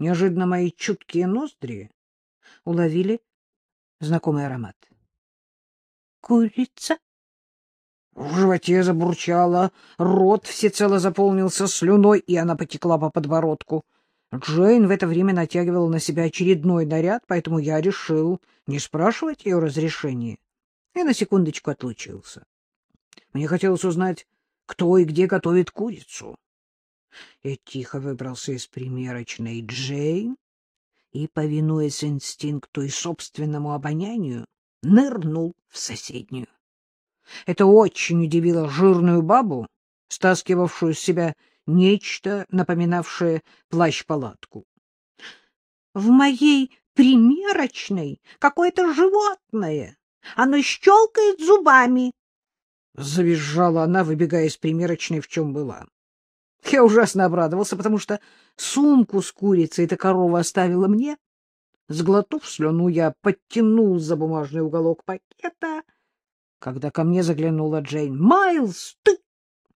Неожиданно мои чуткие ноздри уловили знакомый аромат. Курица? В животе забурчало, рот всецело заполнился слюной, и она потекла по подбородку. Джейн в это время натягивала на себя очередной наряд, поэтому я решил не спрашивать ее разрешения и на секундочку отлучился. Мне хотелось узнать, кто и где готовит курицу. Я тихо выбрался из примерочной Джейн и, повинуясь инстинкту и собственному обонянию, нырнул в соседнюю. Это очень удивило жирную бабу, стаскивавшую с себя нечто, напоминавшее плащ-палатку. — В моей примерочной какое-то животное. Оно щелкает зубами. — завизжала она, выбегая из примерочной, в чем была. Я ужасно обрадовался, потому что сумку с курицей эта корова оставила мне. Сглотнув слюну, я подтянул за бумажный уголок пакета, когда ко мне заглянула Джейн. — Майлз, ты...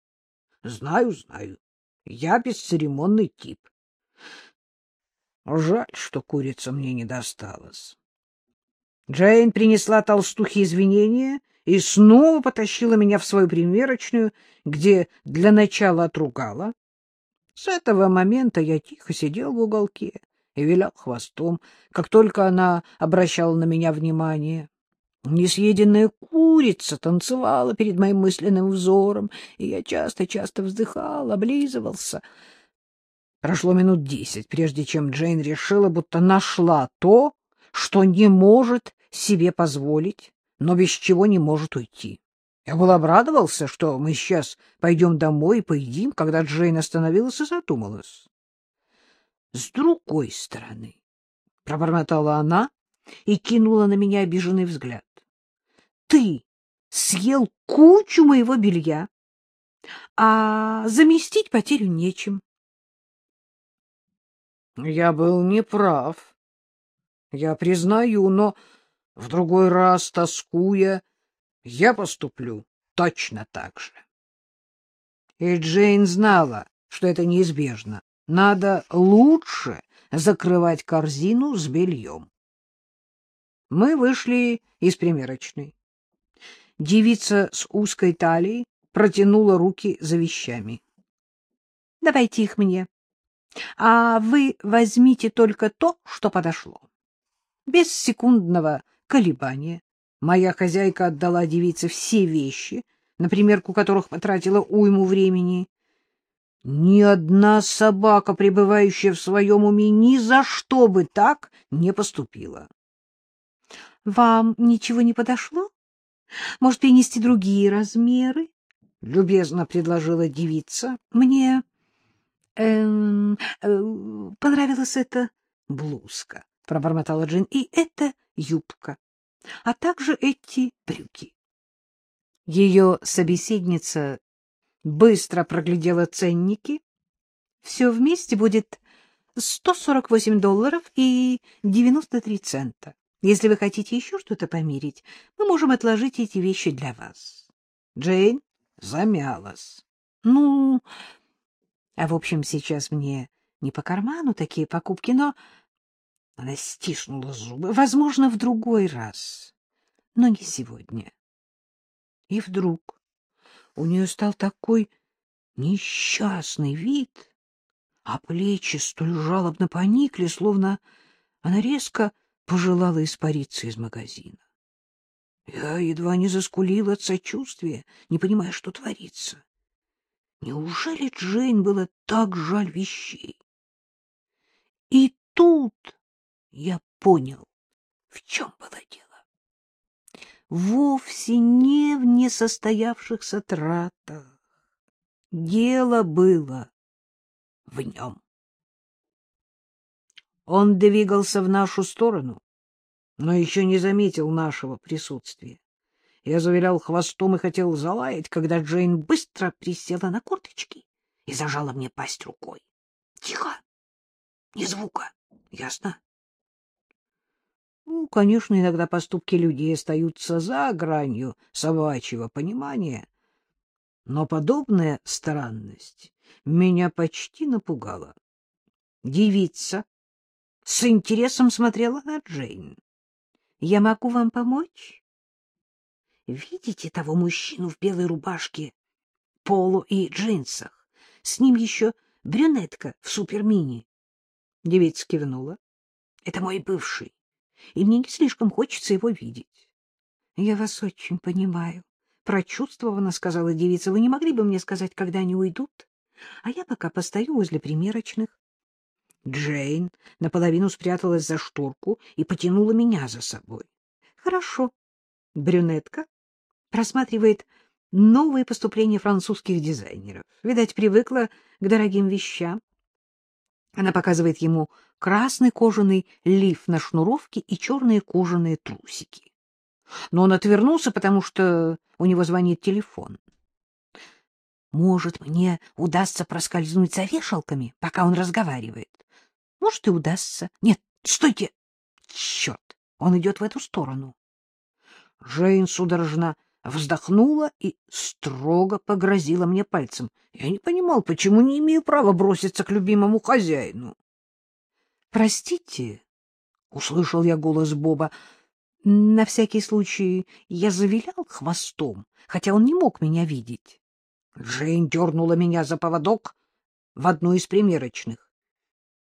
— Знаю, знаю. Я бесцеремонный тип. Жаль, что курица мне не досталась. Джейн принесла толстухе извинения и снова потащила меня в свою примерочную, где для начала отругала. С этого момента я тихо сидел в уголке и вилял хвостом, как только она обращала на меня внимание. Несъеденная курица танцевала перед моим мысленным взором, и я часто-часто вздыхал, облизывался. Прошло минут десять, прежде чем Джейн решила, будто нашла то, что не может себе позволить, но без чего не может уйти. Я был обрадовался, что мы сейчас пойдем домой и поедим, когда Джейн остановилась и задумалась. — С другой стороны, — пробормотала она и кинула на меня обиженный взгляд, — ты съел кучу моего белья, а заместить потерю нечем. Я был неправ. Я признаю, но в другой раз, тоскуя, я поступлю точно так же. И Джейн знала, что это неизбежно. Надо лучше закрывать корзину с бельем. Мы вышли из примерочной. Девица с узкой талией протянула руки за вещами. — Давайте их мне. А вы возьмите только то, что подошло. Без секундного колебания Моя хозяйка отдала девице все вещи, на примерку которых потратила уйму времени. Ни одна собака, пребывающая в своем уме, ни за что бы так не поступила. — Вам ничего не подошло? Может, принести другие размеры? — любезно предложила девица. — Мне эм, э, понравилась эта блузка, — пробормотала Джин, — и эта юбка а также эти брюки. Ее собеседница быстро проглядела ценники. Все вместе будет 148 долларов и 93 цента. Если вы хотите еще что-то померить, мы можем отложить эти вещи для вас. Джейн замялась. Ну, а в общем, сейчас мне не по карману такие покупки, но она стиснула зубы. Возможно, в другой раз, но не сегодня. И вдруг у нее стал такой несчастный вид, а плечи столь жалобно поникли, словно она резко пожелала испариться из магазина. Я едва не заскулил от сочувствия, не понимая, что творится. Неужели Джейн было так жаль вещей? И тут я понял, в чем было дело. Вовсе не в несостоявшихся тратах. Дело было в нем. Он двигался в нашу сторону, но еще не заметил нашего присутствия. Я завилял хвостом и хотел залаять, когда Джейн быстро присела на корточки и зажала мне пасть рукой. — Тихо! Ни звука! Ясно? Ну, конечно, иногда поступки людей остаются за гранью собачьего понимания, но подобная странность меня почти напугала. Девица с интересом смотрела на Джейн. — Я могу вам помочь? — Видите того мужчину в белой рубашке, полу и джинсах? С ним еще брюнетка в супермини. Девица кивнула. — Это мой бывший, и мне не слишком хочется его видеть. — Я вас очень понимаю, — прочувствованно сказала девица. — Вы не могли бы мне сказать, когда они уйдут? А я пока постою возле примерочных. Джейн наполовину спряталась за шторку и потянула меня за собой. — Хорошо. Брюнетка просматривает новые поступления французских дизайнеров. Видать, привыкла к дорогим вещам. Она показывает ему красный кожаный лиф на шнуровке и черные кожаные трусики. Но он отвернулся, потому что у него звонит телефон. Может, мне удастся проскользнуть за вешалками, пока он разговаривает. Может, и удастся. Нет, стойте! Черт! Он идет в эту сторону. Джейн судорожно вздохнула и строго погрозила мне пальцем. Я не понимал, почему не имею права броситься к любимому хозяину. — Простите, — услышал я голос Боба, — на всякий случай я завилял хвостом, хотя он не мог меня видеть. Джейн дернула меня за поводок в одну из примерочных.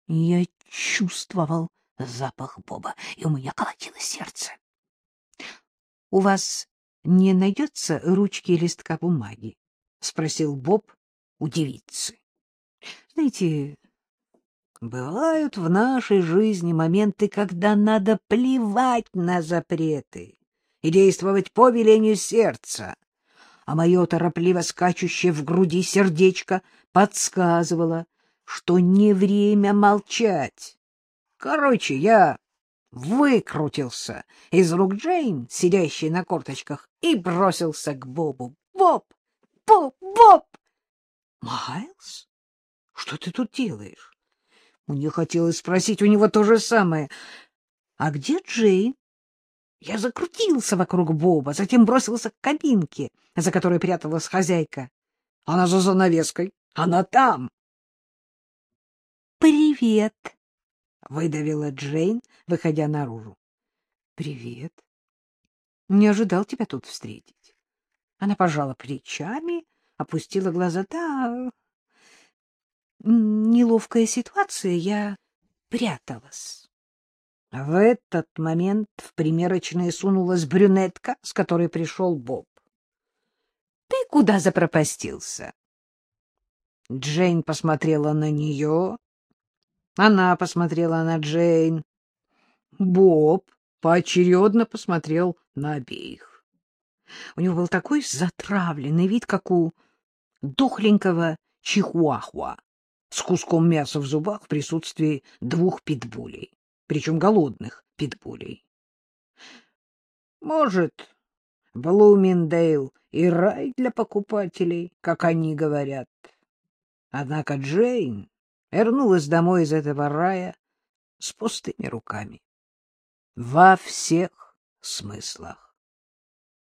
Я чувствовал запах Боба, и у меня колотилось сердце. — У вас не найдется ручки и листка бумаги? — спросил Боб у девицы. — Знаете, бывают в нашей жизни моменты, когда надо плевать на запреты и действовать по велению сердца. А мое торопливо скачущее в груди сердечко подсказывало, что не время молчать. Короче, я выкрутился из рук Джейн, сидящей на корточках, и бросился к Бобу. «Боб! Боб! Боб!» «Майлз, что ты тут делаешь?» Мне хотелось спросить у него то же самое. «А где Джейн?» Я закрутился вокруг Боба, затем бросился к кабинке, за которой пряталась хозяйка. Она за занавеской. Она там. «Привет!» — выдавила Джейн, выходя наружу. «Привет. Не ожидал тебя тут встретить». Она пожала плечами, опустила глаза. «Да, неловкая ситуация, я пряталась». В этот момент в примерочные сунулась брюнетка, с которой пришел Боб. — Ты куда запропастился? Джейн посмотрела на нее, она посмотрела на Джейн. Боб поочередно посмотрел на обеих. У него был такой затравленный вид, как у дохленького чихуахуа с куском мяса в зубах в присутствии двух питбулей, причем голодных питбулей. Может, Блуминдейл и рай для покупателей, как они говорят. Однако Джейн вернулась домой из этого рая с пустыми руками. Во всех смыслах.